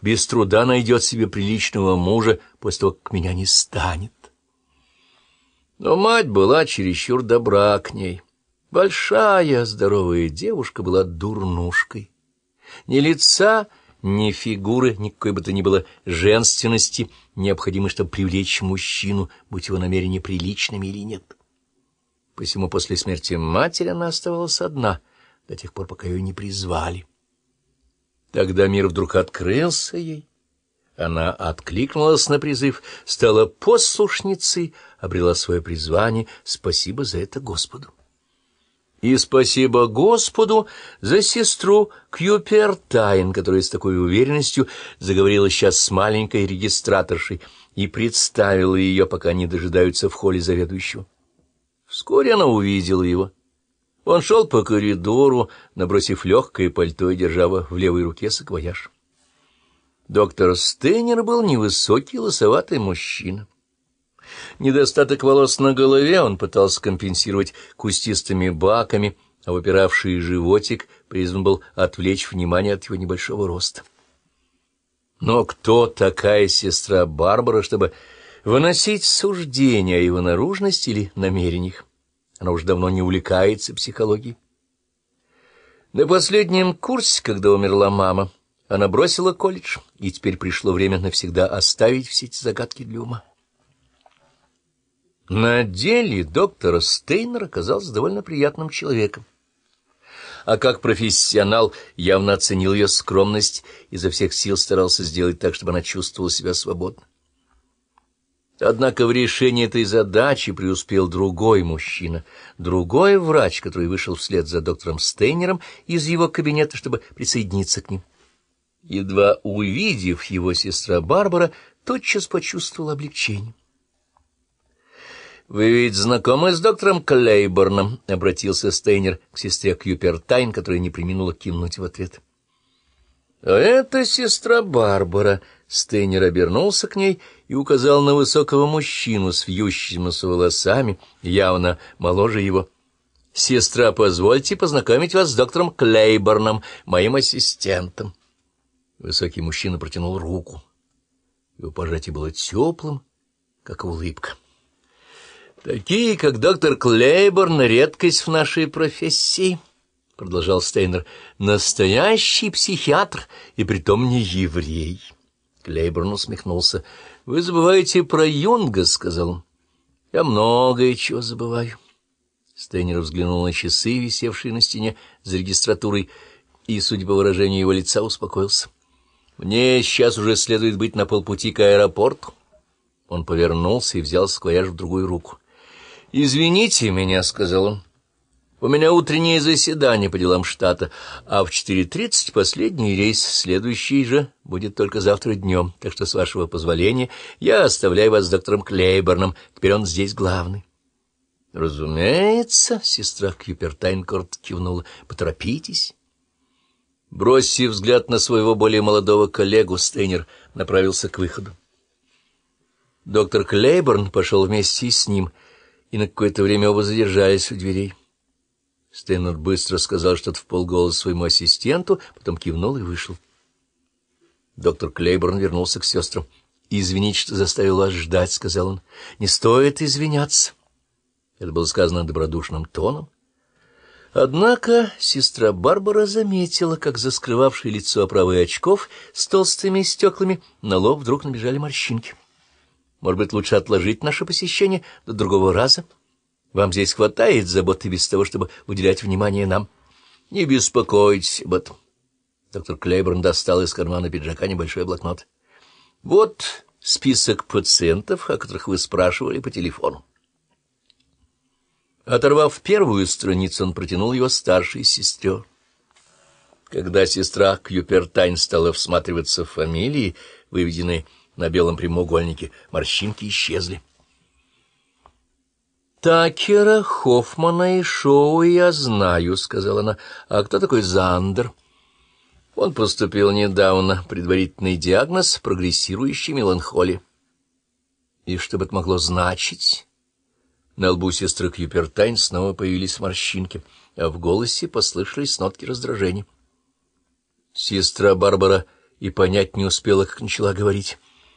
без труда найдет себе приличного мужа после того, как меня не станет. Но мать была чересчур добра к ней. Большая, здоровая девушка была дурнушкой. Ни лица, ни фигуры, никакой бы то ни было женственности, необходимой, чтобы привлечь мужчину, будь его намерения приличными или нет. Посему после смерти матери она оставалась одна, до тех пор, пока ее не призвали. Тогда мир вдруг открылся ей. Она откликнулась на призыв, стала послушницей, обрела свое призвание. Спасибо за это Господу. И спасибо Господу за сестру Кьюпертайн, которая с такой уверенностью заговорила сейчас с маленькой регистраторшей и представила ее, пока они дожидаются в холле заведующего. Вскоре она увидела его. Он шел по коридору, набросив легкое пальто и держа в левой руке саквояж. Доктор Стейнер был невысокий, лысоватый мужчина. Недостаток волос на голове он пытался компенсировать кустистыми баками, а выпиравший животик призван был отвлечь внимание от его небольшого роста. Но кто такая сестра Барбара, чтобы выносить суждения о его наружности или намерениях? Она уж давно не увлекается психологией. На последнем курсе, когда умерла мама, она бросила колледж, и теперь пришло время навсегда оставить все эти загадки для ума. На деле доктор Стейнер оказался довольно приятным человеком. А как профессионал явно оценил ее скромность и изо всех сил старался сделать так, чтобы она чувствовала себя свободно. Однако в решении этой задачи преуспел другой мужчина, другой врач, который вышел вслед за доктором Стейнером из его кабинета, чтобы присоединиться к ним. Едва увидев его, сестра Барбара тотчас почувствовала облегчение. «Вы ведь знакомы с доктором Клейборном?» — обратился Стейнер к сестре Кьюпертайн, которая не приминула кивнуть в ответ. «А это сестра Барбара». Стейнер обернулся к ней и указал на высокого мужчину с вьющимися волосами, явно моложе его. «Сестра, позвольте познакомить вас с доктором Клейборном, моим ассистентом». Высокий мужчина протянул руку. Его пожатие было теплым, как улыбка. Такие, как доктор Клейборн, редкость в нашей профессии, — продолжал Стейнер, — настоящий психиатр, и притом не еврей. Клейборн усмехнулся. — Вы забываете про Юнга, — сказал он. — Я многое чего забываю. Стейнер взглянул на часы, висевшие на стене за регистратурой, и, судя по выражению его лица, успокоился. — Мне сейчас уже следует быть на полпути к аэропорту. Он повернулся и взял сквояж в другую руку. «Извините меня», — сказал он. «У меня утреннее заседание по делам штата, а в 4.30 последний рейс, следующий же будет только завтра днем, так что, с вашего позволения, я оставляю вас с доктором Клейберном, теперь он здесь главный». «Разумеется», — сестра Кьюпертайнкорт кивнула, — «поторопитесь». Бросив взгляд на своего более молодого коллегу, Стейнер направился к выходу. Доктор Клейборн пошел вместе с ним — и на какое-то время оба задержались у дверей. Стэннер быстро сказал что-то в полголоса своему ассистенту, потом кивнул и вышел. Доктор Клейборн вернулся к сестрам. «Извините, что заставил вас ждать», — сказал он. «Не стоит извиняться». Это было сказано добродушным тоном. Однако сестра Барбара заметила, как за скрывавшее лицо оправы очков с толстыми стеклами на лоб вдруг набежали морщинки. Может быть, лучше отложить наше посещение до другого раза? Вам здесь хватает заботы без того, чтобы уделять внимание нам. Не беспокойтесь об. Доктор Клейборн достал из кармана пиджака небольшой блокнот. Вот список пациентов, о которых вы спрашивали по телефону. Оторвав первую страницу, он протянул его старшей сестре. Когда сестра Кьюпертайн стала всматриваться в фамилии, выведенные на белом прямоугольнике. Морщинки исчезли. «Такера, Хоффмана и Шоу я знаю», — сказала она. «А кто такой Зандер?» Он поступил недавно. Предварительный диагноз — прогрессирующая меланхолия. И что бы это могло значить? На лбу сестры Кьюпертайн снова появились морщинки, а в голосе послышались нотки раздражения. Сестра Барбара и понять не успела, как начала говорить.